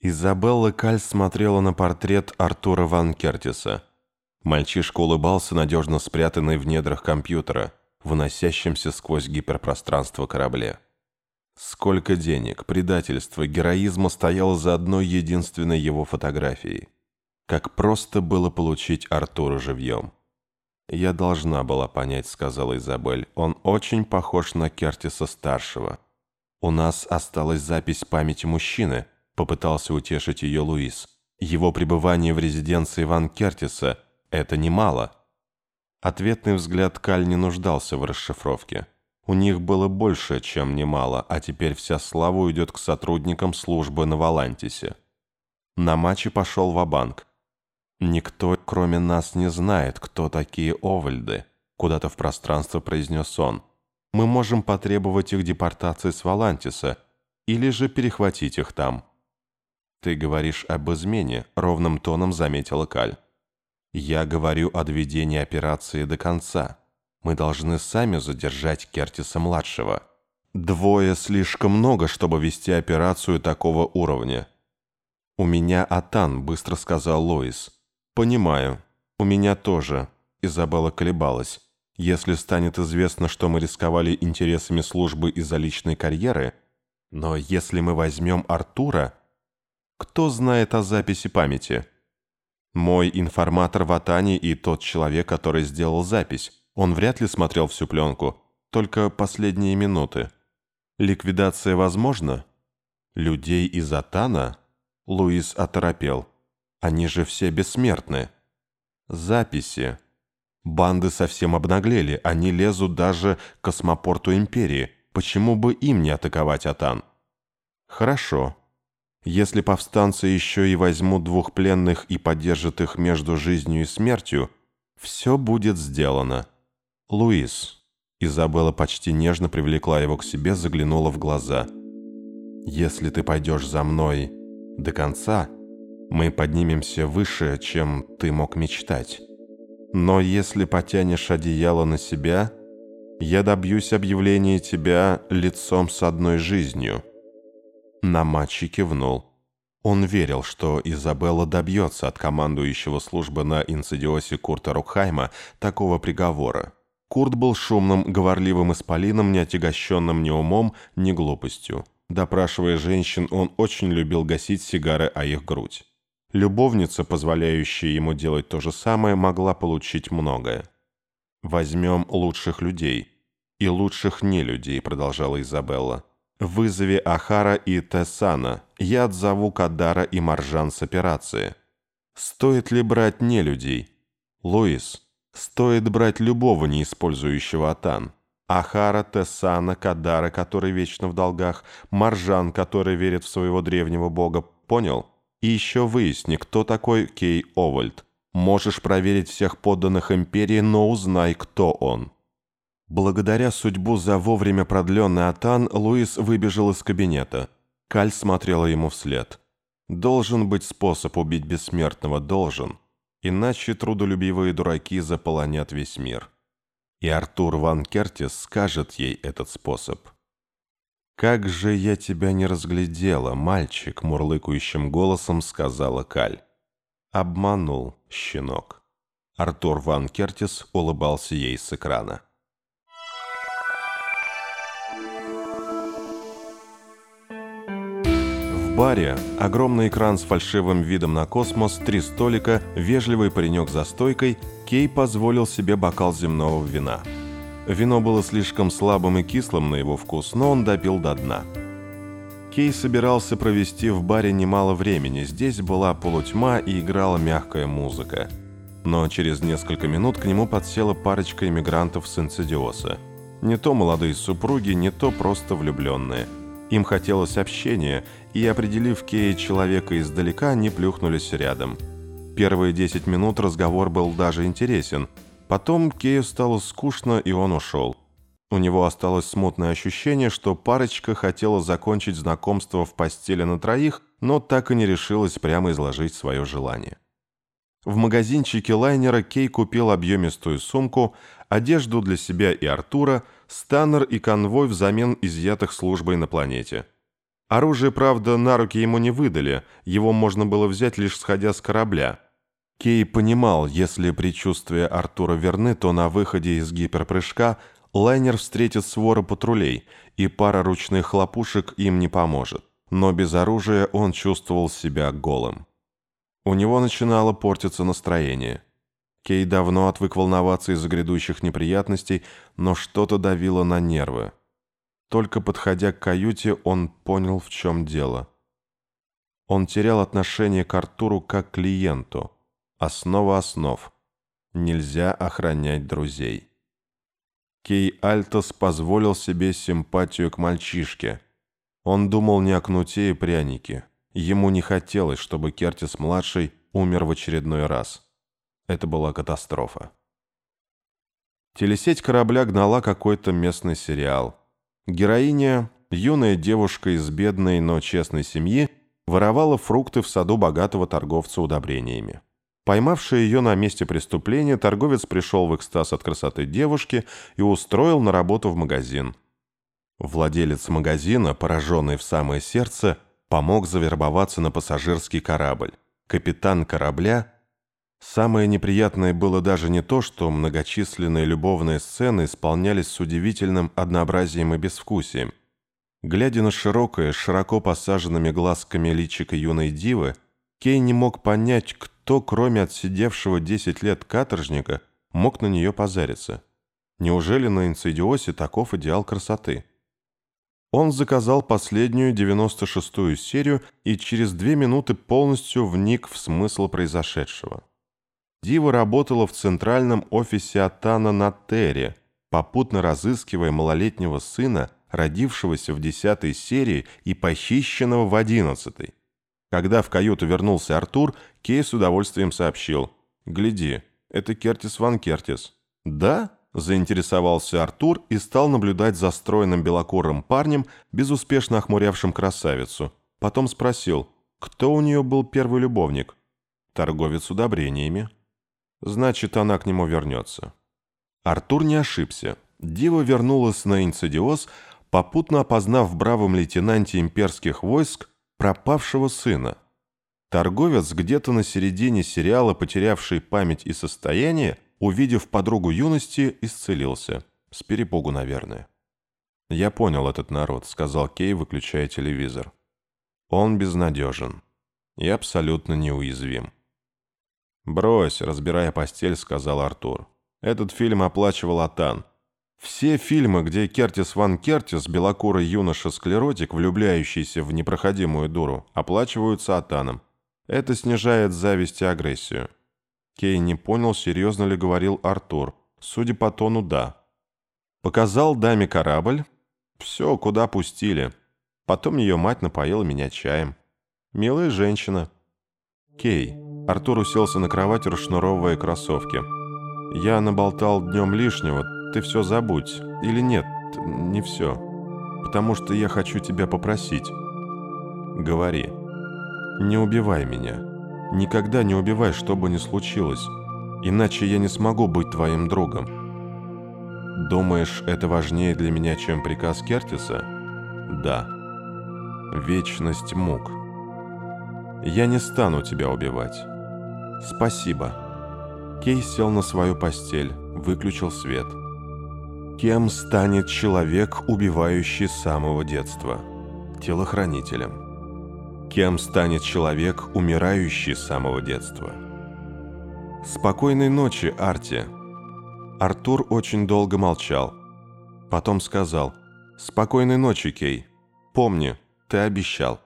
Изабелла Каль смотрела на портрет Артура Ван Кертиса. Мальчишка улыбался надежно спрятанный в недрах компьютера, выносящимся сквозь гиперпространство корабле. Сколько денег, предательства, героизма стояло за одной единственной его фотографией. Как просто было получить Артура живьем. «Я должна была понять», — сказала Изабель. «Он очень похож на Кертиса-старшего. У нас осталась запись памяти мужчины», — попытался утешить ее Луис. «Его пребывание в резиденции Ван Кертиса — это немало». Ответный взгляд Каль не нуждался в расшифровке. У них было больше, чем немало, а теперь вся слава уйдет к сотрудникам службы на Валантисе. На матче пошел ва-банк. «Никто, кроме нас, не знает, кто такие Овальды», — куда-то в пространство произнес он. «Мы можем потребовать их депортации с Валантиса или же перехватить их там». «Ты говоришь об измене», — ровным тоном заметила Каль. «Я говорю о доведении операции до конца». Мы должны сами задержать Кертиса-младшего. Двое слишком много, чтобы вести операцию такого уровня. «У меня Атан», — быстро сказал Лоис. «Понимаю. У меня тоже». Изабелла колебалась. «Если станет известно, что мы рисковали интересами службы из-за личной карьеры, но если мы возьмем Артура, кто знает о записи памяти?» «Мой информатор в Атане и тот человек, который сделал запись. Он вряд ли смотрел всю пленку, только последние минуты. Ликвидация возможна? Людей из Атана? Луис оторопел. Они же все бессмертны. Записи. Банды совсем обнаглели, они лезут даже к космопорту Империи. Почему бы им не атаковать Атан? Хорошо. Если повстанцы еще и возьмут двух пленных и поддержат их между жизнью и смертью, все будет сделано. «Луис». Изабелла почти нежно привлекла его к себе, заглянула в глаза. «Если ты пойдешь за мной до конца, мы поднимемся выше, чем ты мог мечтать. Но если потянешь одеяло на себя, я добьюсь объявления тебя лицом с одной жизнью». Намачи кивнул. Он верил, что Изабелла добьется от командующего службы на инцидиосе Курта Рукхайма такого приговора. Курт был шумным, говорливым исполином, не отягощенным ни умом, ни глупостью. Допрашивая женщин, он очень любил гасить сигары о их грудь. Любовница, позволяющая ему делать то же самое, могла получить многое. «Возьмем лучших людей. И лучших нелюдей», — продолжала Изабелла. «Вызови Ахара и Тессана. Я отзову Кадара и Маржан с операции. Стоит ли брать нелюдей? Луис, Стоит брать любого, не использующего Атан. Ахара, Тессана, Кадара, который вечно в долгах, Маржан, который верит в своего древнего бога, понял? И еще выясни, кто такой Кей Овальд. Можешь проверить всех подданных Империи, но узнай, кто он. Благодаря судьбу за вовремя продленный Атан, Луис выбежал из кабинета. Каль смотрела ему вслед. «Должен быть способ убить бессмертного, должен». Иначе трудолюбивые дураки заполонят весь мир. И Артур Ван Кертис скажет ей этот способ. «Как же я тебя не разглядела, мальчик!» — мурлыкающим голосом сказала Каль. Обманул щенок. Артур Ван Кертис улыбался ей с экрана. Баре огромный экран с фальшивым видом на космос, три столика, вежливый паренек за стойкой, Кей позволил себе бокал земного вина. Вино было слишком слабым и кислым на его вкус, но он допил до дна. Кей собирался провести в баре немало времени, здесь была полутьма и играла мягкая музыка. Но через несколько минут к нему подсела парочка иммигрантов с Инцидиоса. Не то молодые супруги, не то просто влюбленные – им хотелось общения, и, определив Кея человека издалека, они плюхнулись рядом. Первые 10 минут разговор был даже интересен. Потом Кею стало скучно, и он ушел. У него осталось смутное ощущение, что парочка хотела закончить знакомство в постели на троих, но так и не решилась прямо изложить свое желание. В магазинчике лайнера Кей купил объемистую сумку, одежду для себя и Артура, станнер и конвой взамен изъятых службой на планете. Оружие, правда, на руки ему не выдали, его можно было взять лишь сходя с корабля. Кей понимал, если предчувствия Артура верны, то на выходе из гиперпрыжка лайнер встретит свора патрулей, и пара ручных хлопушек им не поможет. Но без оружия он чувствовал себя голым. У него начинало портиться настроение. Кей давно отвык волноваться из-за грядущих неприятностей, но что-то давило на нервы. Только подходя к каюте, он понял, в чем дело. Он терял отношение к Артуру как клиенту. Основа основ. Нельзя охранять друзей. Кей Альтос позволил себе симпатию к мальчишке. Он думал не о кнуте и прянике. Ему не хотелось, чтобы Кертис-младший умер в очередной раз. Это была катастрофа. Телесеть корабля гнала какой-то местный сериал – Героиня, юная девушка из бедной, но честной семьи, воровала фрукты в саду богатого торговца удобрениями. Поймавший ее на месте преступления, торговец пришел в экстаз от красоты девушки и устроил на работу в магазин. Владелец магазина, пораженный в самое сердце, помог завербоваться на пассажирский корабль. Капитан корабля Самое неприятное было даже не то, что многочисленные любовные сцены исполнялись с удивительным однообразием и безвкусием. Глядя на широкое, широко посаженными глазками личико юной дивы, Кей не мог понять, кто, кроме отсидевшего 10 лет каторжника, мог на нее позариться. Неужели на инцидиосе таков идеал красоты? Он заказал последнюю 96-ю серию и через две минуты полностью вник в смысл произошедшего. Дива работала в центральном офисе Атана на Терре, попутно разыскивая малолетнего сына, родившегося в десятой серии и похищенного в одиннадцатой. Когда в каюту вернулся Артур, Кей с удовольствием сообщил. «Гляди, это Кертис Ван Кертис». «Да?» – заинтересовался Артур и стал наблюдать за стройным белокурым парнем, безуспешно охмурявшим красавицу. Потом спросил, кто у нее был первый любовник? «Торговец удобрениями». Значит, она к нему вернется. Артур не ошибся. Дива вернулась на Инцидиоз, попутно опознав в бравом лейтенанте имперских войск пропавшего сына. Торговец, где-то на середине сериала, потерявший память и состояние, увидев подругу юности, исцелился. С перепугу, наверное. «Я понял этот народ», — сказал Кей, выключая телевизор. «Он безнадежен и абсолютно неуязвим. «Брось», — разбирая постель, сказал Артур. «Этот фильм оплачивал Атан. Все фильмы, где Кертис Ван Кертис, белокурый юноша-склеротик, влюбляющийся в непроходимую дуру, оплачиваются Атаном. Это снижает зависть и агрессию». Кей не понял, серьезно ли говорил Артур. Судя по тону, да. Показал даме корабль. Все, куда пустили. Потом ее мать напоила меня чаем. Милая женщина. Кей. Артур уселся на кровать, расшнуровывая кроссовки. «Я наболтал днем лишнего, ты все забудь. Или нет, не все. Потому что я хочу тебя попросить. Говори. Не убивай меня. Никогда не убивай, что бы ни случилось. Иначе я не смогу быть твоим другом. Думаешь, это важнее для меня, чем приказ Кертиса? Да. Вечность мук. Я не стану тебя убивать. «Спасибо». Кей сел на свою постель, выключил свет. Кем станет человек, убивающий с самого детства? Телохранителем. Кем станет человек, умирающий с самого детства? «Спокойной ночи, Арти». Артур очень долго молчал. Потом сказал «Спокойной ночи, Кей. Помни, ты обещал».